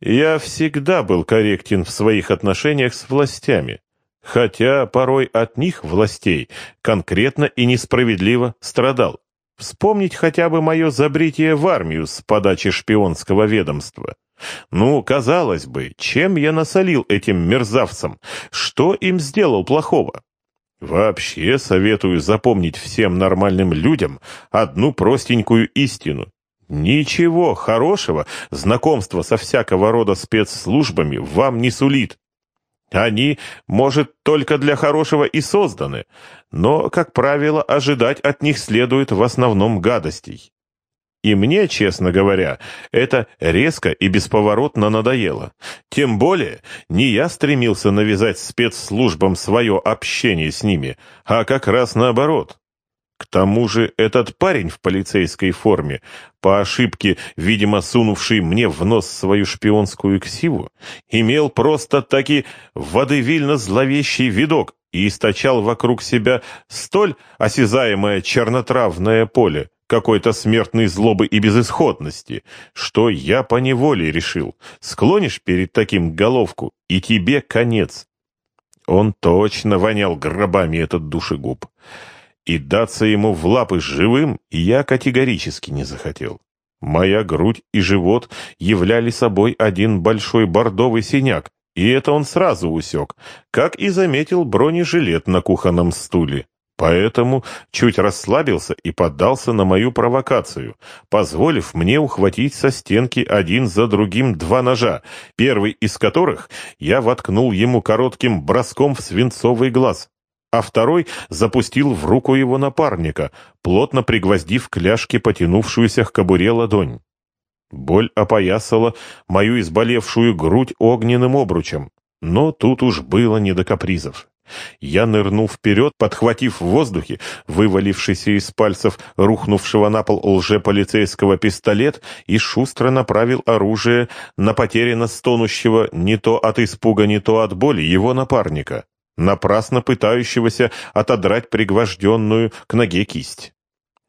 Я всегда был корректен в своих отношениях с властями, хотя порой от них, властей, конкретно и несправедливо страдал. Вспомнить хотя бы мое забритие в армию с подачи шпионского ведомства. Ну, казалось бы, чем я насолил этим мерзавцам? Что им сделал плохого? Вообще советую запомнить всем нормальным людям одну простенькую истину. Ничего хорошего знакомство со всякого рода спецслужбами вам не сулит. Они, может, только для хорошего и созданы, но, как правило, ожидать от них следует в основном гадостей. И мне, честно говоря, это резко и бесповоротно надоело. Тем более, не я стремился навязать спецслужбам свое общение с ними, а как раз наоборот. К тому же этот парень в полицейской форме, по ошибке, видимо, сунувший мне в нос свою шпионскую ксиву, имел просто-таки водевильно-зловещий видок и источал вокруг себя столь осязаемое чернотравное поле, какой-то смертной злобы и безысходности, что я поневоле решил, склонишь перед таким головку, и тебе конец. Он точно вонял гробами этот душегуб. И даться ему в лапы живым я категорически не захотел. Моя грудь и живот являли собой один большой бордовый синяк, и это он сразу усек, как и заметил бронежилет на кухонном стуле. Поэтому чуть расслабился и поддался на мою провокацию, позволив мне ухватить со стенки один за другим два ножа, первый из которых я воткнул ему коротким броском в свинцовый глаз, а второй запустил в руку его напарника, плотно пригвоздив к ляжке потянувшуюся к кобуре ладонь. Боль опоясала мою изболевшую грудь огненным обручем, но тут уж было не до капризов. Я нырнул вперед, подхватив в воздухе вывалившийся из пальцев рухнувшего на пол лже-полицейского пистолет и шустро направил оружие на потерянно стонущего не то от испуга, не то от боли его напарника, напрасно пытающегося отодрать пригвожденную к ноге кисть.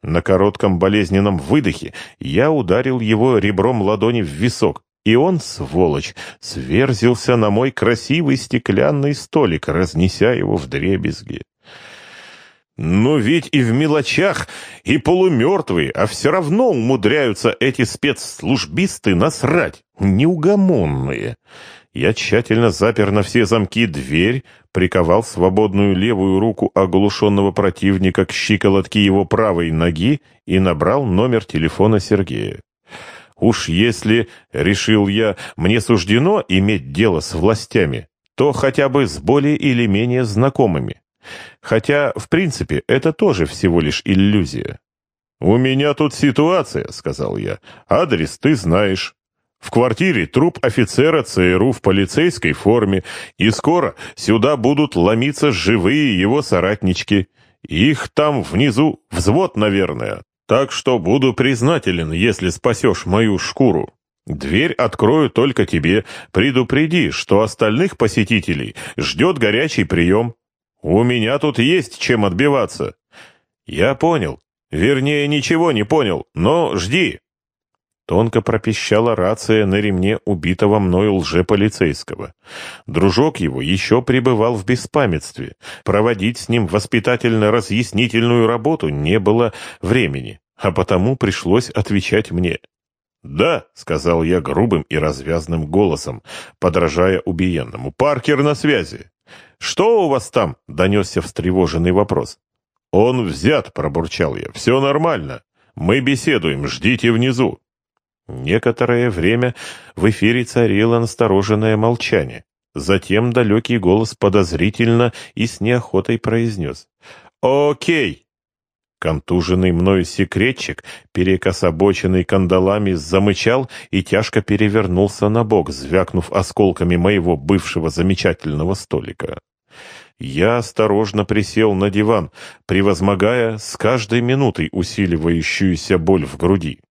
На коротком болезненном выдохе я ударил его ребром ладони в висок, и он, сволочь, сверзился на мой красивый стеклянный столик, разнеся его в дребезги. Но ведь и в мелочах, и полумертвые, а все равно умудряются эти спецслужбисты насрать, неугомонные. Я тщательно запер на все замки дверь, приковал свободную левую руку оглушенного противника к щиколотке его правой ноги и набрал номер телефона Сергея. Уж если, решил я, мне суждено иметь дело с властями, то хотя бы с более или менее знакомыми. Хотя, в принципе, это тоже всего лишь иллюзия. «У меня тут ситуация», — сказал я. «Адрес ты знаешь. В квартире труп офицера ЦРУ в полицейской форме, и скоро сюда будут ломиться живые его соратнички. Их там внизу взвод, наверное. Так что буду признателен, если спасешь мою шкуру. Дверь открою только тебе. Предупреди, что остальных посетителей ждет горячий прием. У меня тут есть чем отбиваться. Я понял. Вернее, ничего не понял, но жди. Тонко пропищала рация на ремне убитого мною лжеполицейского. Дружок его еще пребывал в беспамятстве. Проводить с ним воспитательно-разъяснительную работу не было времени, а потому пришлось отвечать мне. «Да», — сказал я грубым и развязным голосом, подражая убиенному. «Паркер на связи». «Что у вас там?» — донесся встревоженный вопрос. «Он взят», — пробурчал я. «Все нормально. Мы беседуем, ждите внизу». Некоторое время в эфире царило настороженное молчание. Затем далекий голос подозрительно и с неохотой произнес. «Окей!» Контуженный мною секретчик, перекособоченный кандалами, замычал и тяжко перевернулся на бок, звякнув осколками моего бывшего замечательного столика. Я осторожно присел на диван, превозмогая с каждой минутой усиливающуюся боль в груди.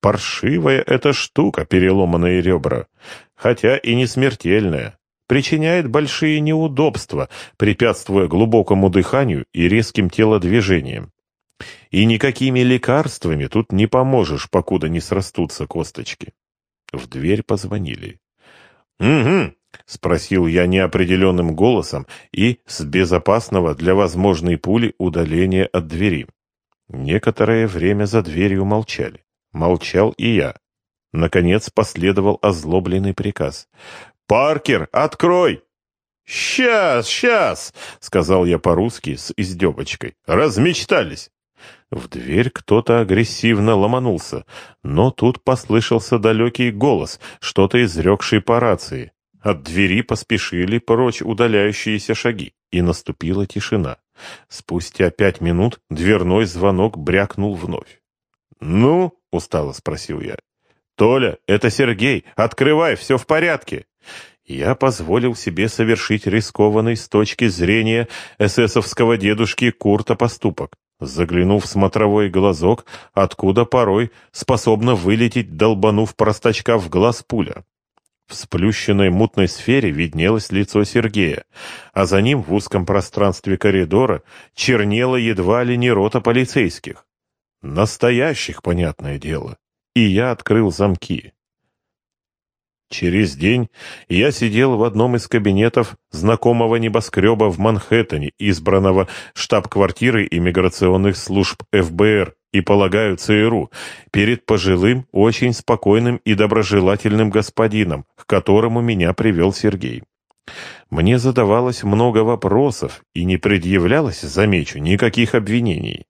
Паршивая эта штука, переломанные ребра, хотя и не смертельная, причиняет большие неудобства, препятствуя глубокому дыханию и резким телодвижениям. И никакими лекарствами тут не поможешь, покуда не срастутся косточки. В дверь позвонили. «Угу», — спросил я неопределенным голосом и с безопасного для возможной пули удаления от двери. Некоторое время за дверью молчали. Молчал и я. Наконец последовал озлобленный приказ. «Паркер, открой!» «Сейчас, сейчас!» — сказал я по-русски с издевочкой. «Размечтались!» В дверь кто-то агрессивно ломанулся, но тут послышался далекий голос, что-то изрекший по рации. От двери поспешили прочь удаляющиеся шаги, и наступила тишина. Спустя пять минут дверной звонок брякнул вновь. «Ну?» — устало спросил я. «Толя, это Сергей! Открывай, все в порядке!» Я позволил себе совершить рискованный с точки зрения эсэсовского дедушки Курта поступок. Заглянув в смотровой глазок, откуда порой способна вылететь, долбанув простачка в глаз пуля. В сплющенной мутной сфере виднелось лицо Сергея, а за ним в узком пространстве коридора чернела едва ли не рота полицейских. Настоящих, понятное дело. И я открыл замки. Через день я сидел в одном из кабинетов знакомого небоскреба в Манхэттене, избранного штаб-квартирой иммиграционных служб ФБР и, полагаю, ЦРУ, перед пожилым, очень спокойным и доброжелательным господином, к которому меня привел Сергей. Мне задавалось много вопросов и не предъявлялось, замечу, никаких обвинений.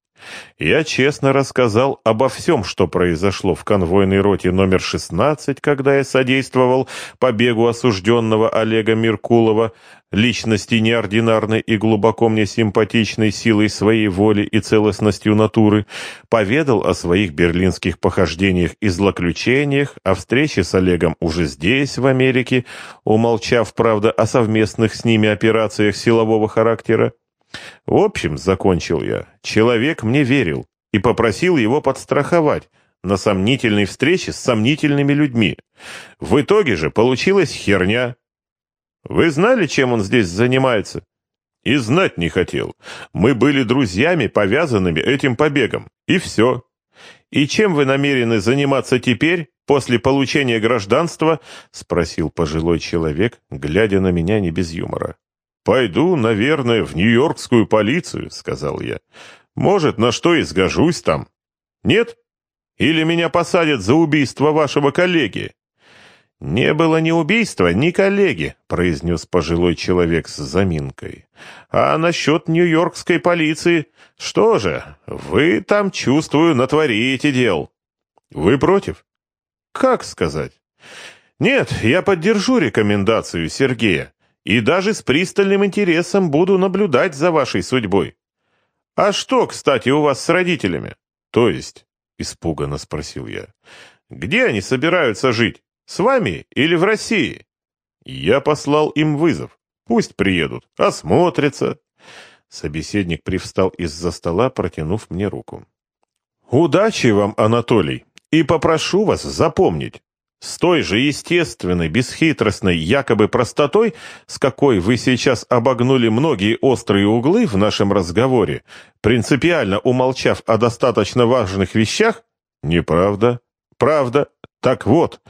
Я честно рассказал обо всем, что произошло в конвойной роте номер 16, когда я содействовал побегу осужденного Олега Меркулова, личности неординарной и глубоко мне симпатичной силой своей воли и целостностью натуры, поведал о своих берлинских похождениях и злоключениях, о встрече с Олегом уже здесь, в Америке, умолчав, правда, о совместных с ними операциях силового характера, в общем, закончил я, человек мне верил и попросил его подстраховать на сомнительной встрече с сомнительными людьми. В итоге же получилась херня. Вы знали, чем он здесь занимается? И знать не хотел. Мы были друзьями, повязанными этим побегом. И все. И чем вы намерены заниматься теперь, после получения гражданства? Спросил пожилой человек, глядя на меня не без юмора. «Пойду, наверное, в Нью-Йоркскую полицию», — сказал я. «Может, на что и сгожусь там. Нет? Или меня посадят за убийство вашего коллеги?» «Не было ни убийства, ни коллеги», — произнес пожилой человек с заминкой. «А насчет нью-йоркской полиции? Что же, вы там, чувствую, натворите дел». «Вы против?» «Как сказать?» «Нет, я поддержу рекомендацию Сергея и даже с пристальным интересом буду наблюдать за вашей судьбой. А что, кстати, у вас с родителями? То есть, испуганно спросил я. Где они собираются жить? С вами или в России? Я послал им вызов. Пусть приедут, осмотрятся. Собеседник привстал из-за стола, протянув мне руку. «Удачи вам, Анатолий, и попрошу вас запомнить, с той же естественной, бесхитростной, якобы простотой, с какой вы сейчас обогнули многие острые углы в нашем разговоре, принципиально умолчав о достаточно важных вещах? Неправда. Правда. Так вот,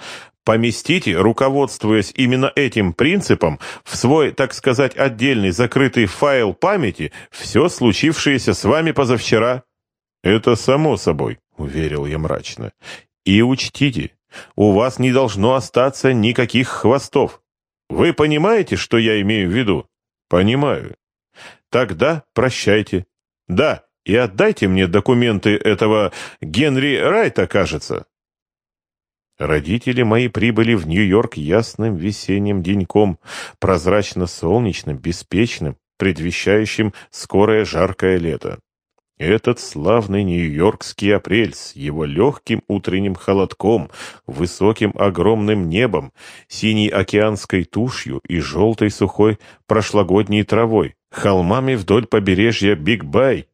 поместите, руководствуясь именно этим принципом, в свой, так сказать, отдельный закрытый файл памяти все случившееся с вами позавчера. Это само собой, уверил я мрачно. И учтите, у вас не должно остаться никаких хвостов. Вы понимаете, что я имею в виду? Понимаю. Тогда прощайте. Да, и отдайте мне документы этого Генри Райта, кажется. Родители мои прибыли в Нью-Йорк ясным весенним деньком, прозрачно-солнечным, беспечным, предвещающим скорое жаркое лето. Этот славный нью-йоркский апрель с его легким утренним холодком, высоким огромным небом, синей океанской тушью и желтой сухой прошлогодней травой, холмами вдоль побережья Биг-Бай.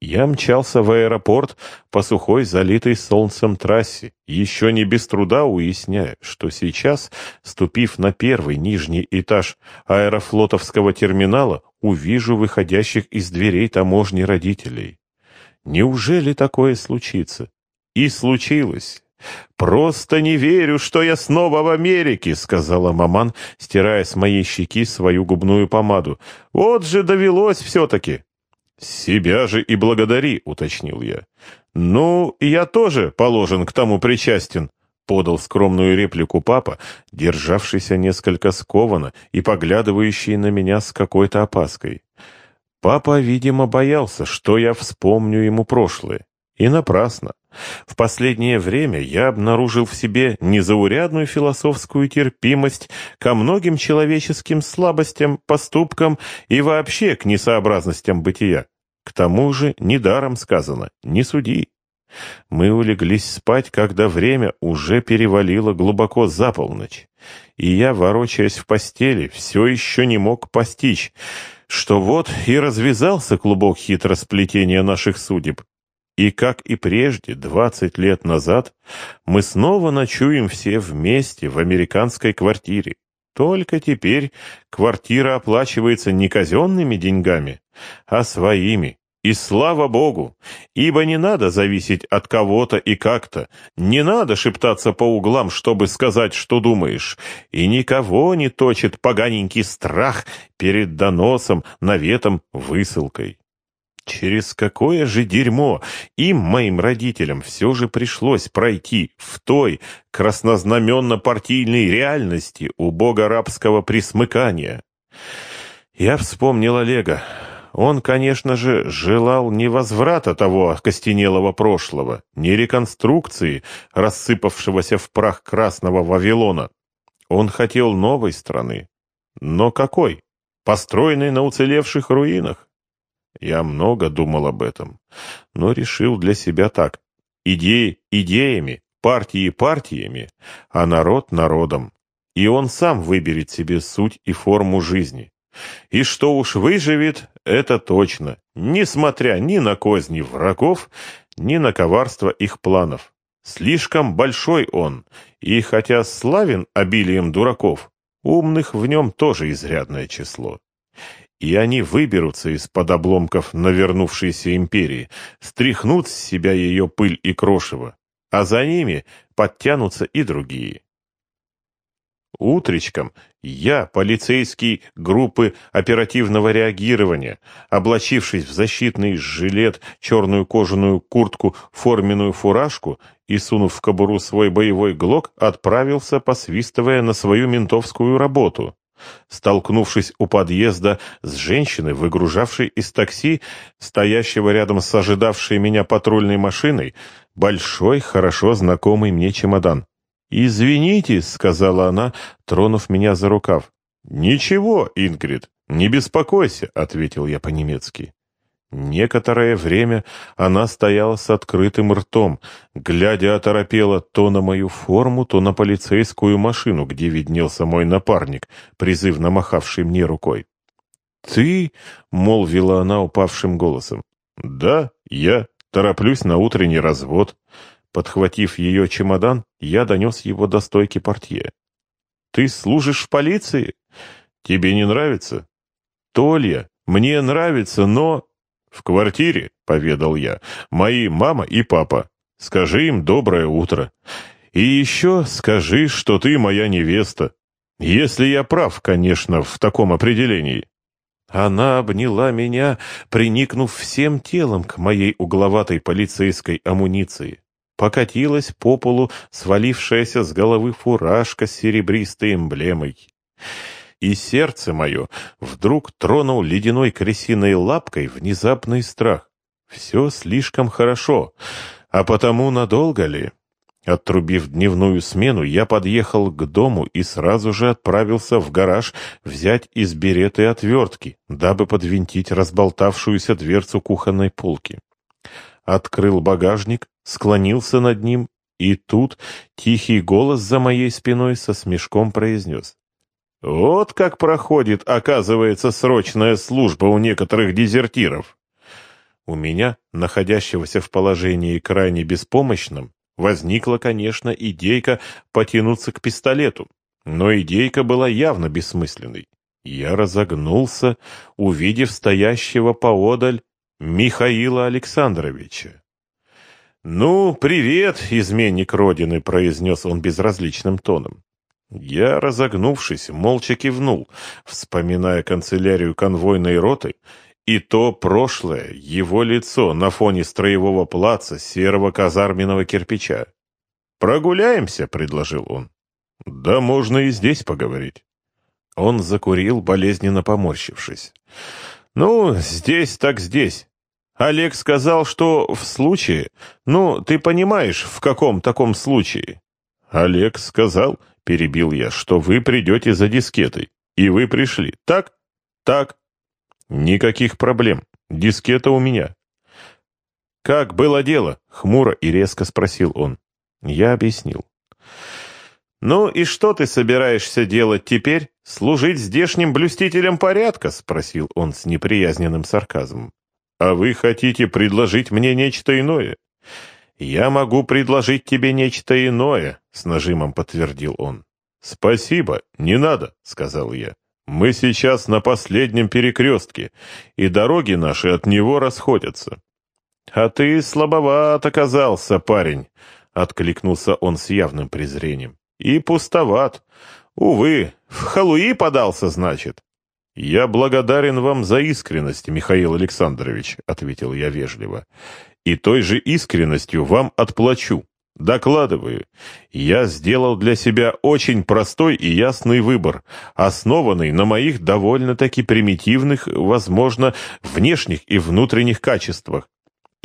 Я мчался в аэропорт по сухой, залитой солнцем трассе, еще не без труда уясняя, что сейчас, ступив на первый нижний этаж аэрофлотовского терминала, увижу выходящих из дверей таможни родителей. Неужели такое случится? И случилось. «Просто не верю, что я снова в Америке», — сказала маман, стирая с моей щеки свою губную помаду. «Вот же довелось все-таки». «Себя же и благодари», — уточнил я. «Ну, я тоже положен к тому причастен», — подал скромную реплику папа, державшийся несколько скованно и поглядывающий на меня с какой-то опаской. Папа, видимо, боялся, что я вспомню ему прошлое. И напрасно. В последнее время я обнаружил в себе незаурядную философскую терпимость ко многим человеческим слабостям, поступкам и вообще к несообразностям бытия. К тому же недаром сказано «не суди». Мы улеглись спать, когда время уже перевалило глубоко за полночь, и я, ворочаясь в постели, все еще не мог постичь, что вот и развязался клубок хитросплетения наших судеб. И, как и прежде, двадцать лет назад, мы снова ночуем все вместе в американской квартире. Только теперь квартира оплачивается не казенными деньгами, а своими. И слава Богу, ибо не надо зависеть от кого-то и как-то, не надо шептаться по углам, чтобы сказать, что думаешь, и никого не точит поганенький страх перед доносом, наветом, высылкой. Через какое же дерьмо им, моим родителям, все же пришлось пройти в той краснознаменно-партийной реальности у бога рабского присмыкания? Я вспомнил Олега. Он, конечно же, желал не возврата того окостенелого прошлого, не реконструкции, рассыпавшегося в прах красного Вавилона. Он хотел новой страны. Но какой? Построенной на уцелевших руинах? Я много думал об этом, но решил для себя так. Идеи идеями, партии партиями, а народ народом. И он сам выберет себе суть и форму жизни. И что уж выживет, это точно, несмотря ни на козни врагов, ни на коварство их планов. Слишком большой он, и хотя славен обилием дураков, умных в нем тоже изрядное число и они выберутся из-под обломков навернувшейся империи, стряхнут с себя ее пыль и крошево, а за ними подтянутся и другие. Утречком я, полицейский группы оперативного реагирования, облачившись в защитный жилет, черную кожаную куртку, форменную фуражку и сунув в кобуру свой боевой глок, отправился, посвистывая на свою ментовскую работу. Столкнувшись у подъезда с женщиной, выгружавшей из такси, стоящего рядом с ожидавшей меня патрульной машиной, большой, хорошо знакомый мне чемодан. «Извините», — сказала она, тронув меня за рукав. «Ничего, Ингрид, не беспокойся», — ответил я по-немецки. Некоторое время она стояла с открытым ртом, глядя оторопела то на мою форму, то на полицейскую машину, где виднелся мой напарник, призывно махавший мне рукой. «Ты?» — молвила она упавшим голосом. «Да, я. Тороплюсь на утренний развод». Подхватив ее чемодан, я донес его до стойки портье. «Ты служишь в полиции? Тебе не нравится?» «Толья, мне нравится, но...» «В квартире», — поведал я, — «мои мама и папа. Скажи им доброе утро. И еще скажи, что ты моя невеста. Если я прав, конечно, в таком определении». Она обняла меня, приникнув всем телом к моей угловатой полицейской амуниции. Покатилась по полу свалившаяся с головы фуражка с серебристой эмблемой и сердце мое вдруг тронул ледяной крысиной лапкой внезапный страх. Все слишком хорошо, а потому надолго ли? Отрубив дневную смену, я подъехал к дому и сразу же отправился в гараж взять из береты отвертки, дабы подвинтить разболтавшуюся дверцу кухонной полки. Открыл багажник, склонился над ним, и тут тихий голос за моей спиной со смешком произнес. Вот как проходит, оказывается, срочная служба у некоторых дезертиров. У меня, находящегося в положении крайне беспомощном, возникла, конечно, идейка потянуться к пистолету, но идейка была явно бессмысленной. Я разогнулся, увидев стоящего поодаль Михаила Александровича. «Ну, привет, изменник Родины», — произнес он безразличным тоном. Я, разогнувшись, молча кивнул, вспоминая канцелярию конвойной роты и то прошлое, его лицо на фоне строевого плаца серого казарменного кирпича. «Прогуляемся», — предложил он. «Да можно и здесь поговорить». Он закурил, болезненно поморщившись. «Ну, здесь так здесь. Олег сказал, что в случае... Ну, ты понимаешь, в каком таком случае?» «Олег сказал, — перебил я, — что вы придете за дискетой. И вы пришли. Так? Так. Никаких проблем. Дискета у меня». «Как было дело?» — хмуро и резко спросил он. Я объяснил. «Ну и что ты собираешься делать теперь? Служить здешним блюстителем порядка?» — спросил он с неприязненным сарказмом. «А вы хотите предложить мне нечто иное?» «Я могу предложить тебе нечто иное», — с нажимом подтвердил он. «Спасибо, не надо», — сказал я. «Мы сейчас на последнем перекрестке, и дороги наши от него расходятся». «А ты слабоват оказался, парень», — откликнулся он с явным презрением. «И пустоват. Увы, в халуи подался, значит». «Я благодарен вам за искренность, Михаил Александрович», — ответил я вежливо. «И той же искренностью вам отплачу. Докладываю. Я сделал для себя очень простой и ясный выбор, основанный на моих довольно-таки примитивных, возможно, внешних и внутренних качествах.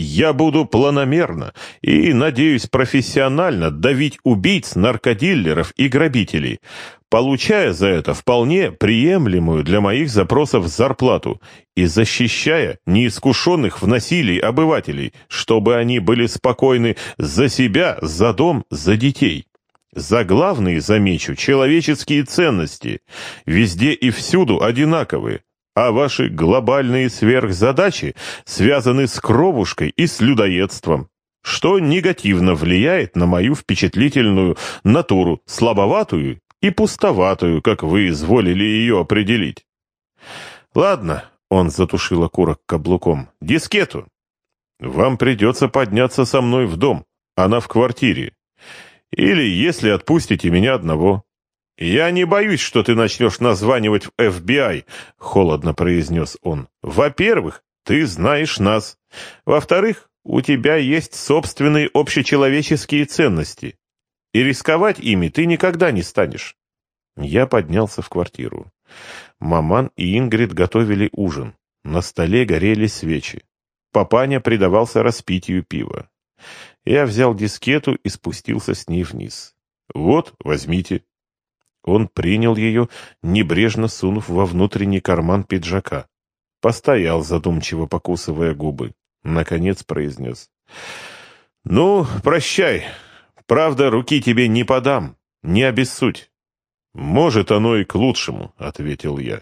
Я буду планомерно и, надеюсь, профессионально давить убийц, наркодиллеров и грабителей, получая за это вполне приемлемую для моих запросов зарплату и защищая неискушенных в насилии обывателей, чтобы они были спокойны за себя, за дом, за детей. За главные, замечу, человеческие ценности, везде и всюду одинаковые, а ваши глобальные сверхзадачи связаны с кровушкой и с людоедством, что негативно влияет на мою впечатлительную натуру, слабоватую и пустоватую, как вы изволили ее определить. Ладно, он затушил окурок каблуком. Дискету. Вам придется подняться со мной в дом, она в квартире. Или, если отпустите меня одного. «Я не боюсь, что ты начнешь названивать в FBI», — холодно произнес он. «Во-первых, ты знаешь нас. Во-вторых, у тебя есть собственные общечеловеческие ценности и рисковать ими ты никогда не станешь. Я поднялся в квартиру. Маман и Ингрид готовили ужин. На столе горели свечи. Папаня предавался распитию пива. Я взял дискету и спустился с ней вниз. «Вот, возьмите». Он принял ее, небрежно сунув во внутренний карман пиджака. Постоял, задумчиво покусывая губы. Наконец произнес. «Ну, прощай. Правда, руки тебе не подам, не обессудь. Может, оно и к лучшему, ответил я.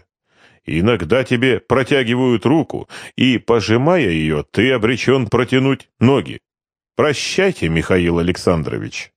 Иногда тебе протягивают руку, и, пожимая ее, ты обречен протянуть ноги. Прощайте, Михаил Александрович.